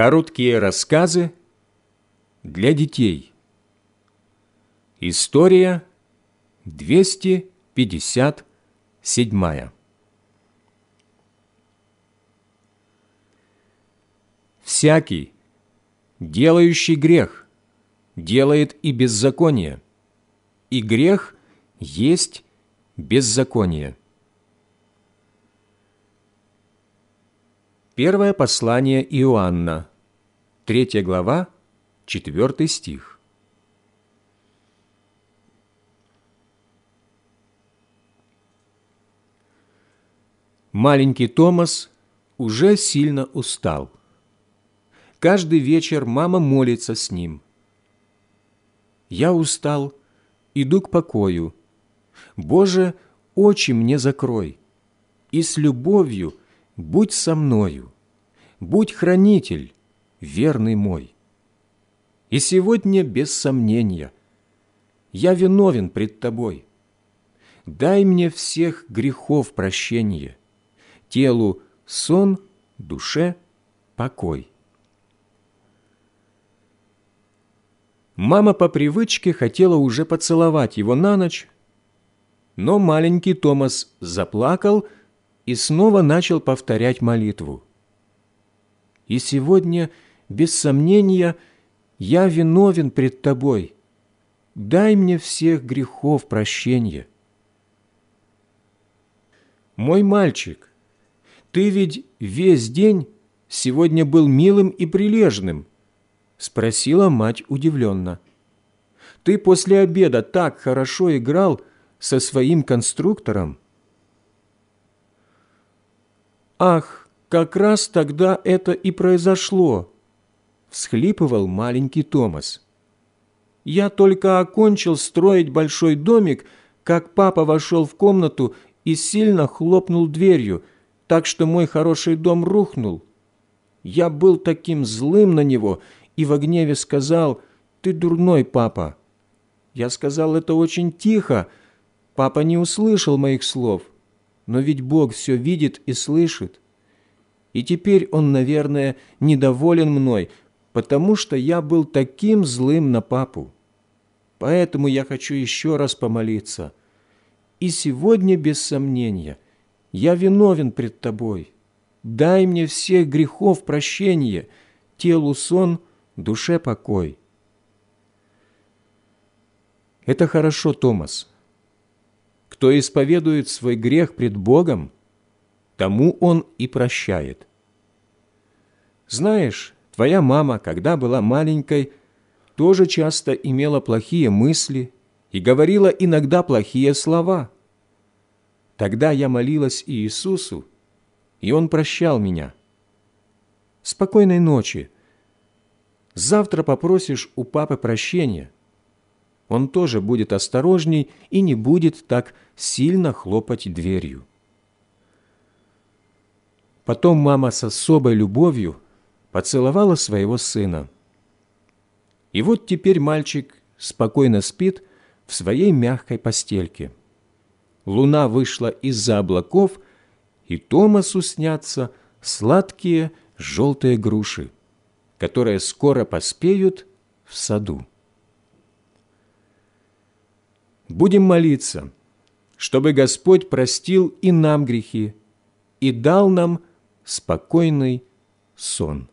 Короткие рассказы для детей. История 257. Всякий, делающий грех, делает и беззаконие, и грех есть беззаконие. Первое послание Иоанна, 3 глава, 4 стих. Маленький Томас уже сильно устал. Каждый вечер мама молится с ним. «Я устал, иду к покою. Боже, очи мне закрой, и с любовью – будь со мною, будь хранитель, верный мой. И сегодня, без сомнения, я виновен пред Тобой. Дай мне всех грехов прощение, телу сон, душе покой. Мама по привычке хотела уже поцеловать его на ночь, но маленький Томас заплакал и снова начал повторять молитву. «И сегодня, без сомнения, я виновен пред Тобой. Дай мне всех грехов прощения». «Мой мальчик, ты ведь весь день сегодня был милым и прилежным?» спросила мать удивленно. «Ты после обеда так хорошо играл со своим конструктором». «Ах, как раз тогда это и произошло!» – всхлипывал маленький Томас. «Я только окончил строить большой домик, как папа вошел в комнату и сильно хлопнул дверью, так что мой хороший дом рухнул. Я был таким злым на него и в гневе сказал, «Ты дурной, папа». Я сказал это очень тихо, папа не услышал моих слов – но ведь Бог все видит и слышит. И теперь Он, наверное, недоволен мной, потому что я был таким злым на папу. Поэтому я хочу еще раз помолиться. И сегодня, без сомнения, я виновен пред Тобой. Дай мне всех грехов прощения, телу сон, душе покой. Это хорошо, Томас, кто исповедует свой грех пред Богом, тому Он и прощает. Знаешь, твоя мама, когда была маленькой, тоже часто имела плохие мысли и говорила иногда плохие слова. Тогда я молилась Иисусу, и Он прощал меня. Спокойной ночи. Завтра попросишь у папы прощения – он тоже будет осторожней и не будет так сильно хлопать дверью. Потом мама с особой любовью поцеловала своего сына. И вот теперь мальчик спокойно спит в своей мягкой постельке. Луна вышла из-за облаков, и Томасу снятся сладкие желтые груши, которые скоро поспеют в саду. Будем молиться, чтобы Господь простил и нам грехи и дал нам спокойный сон.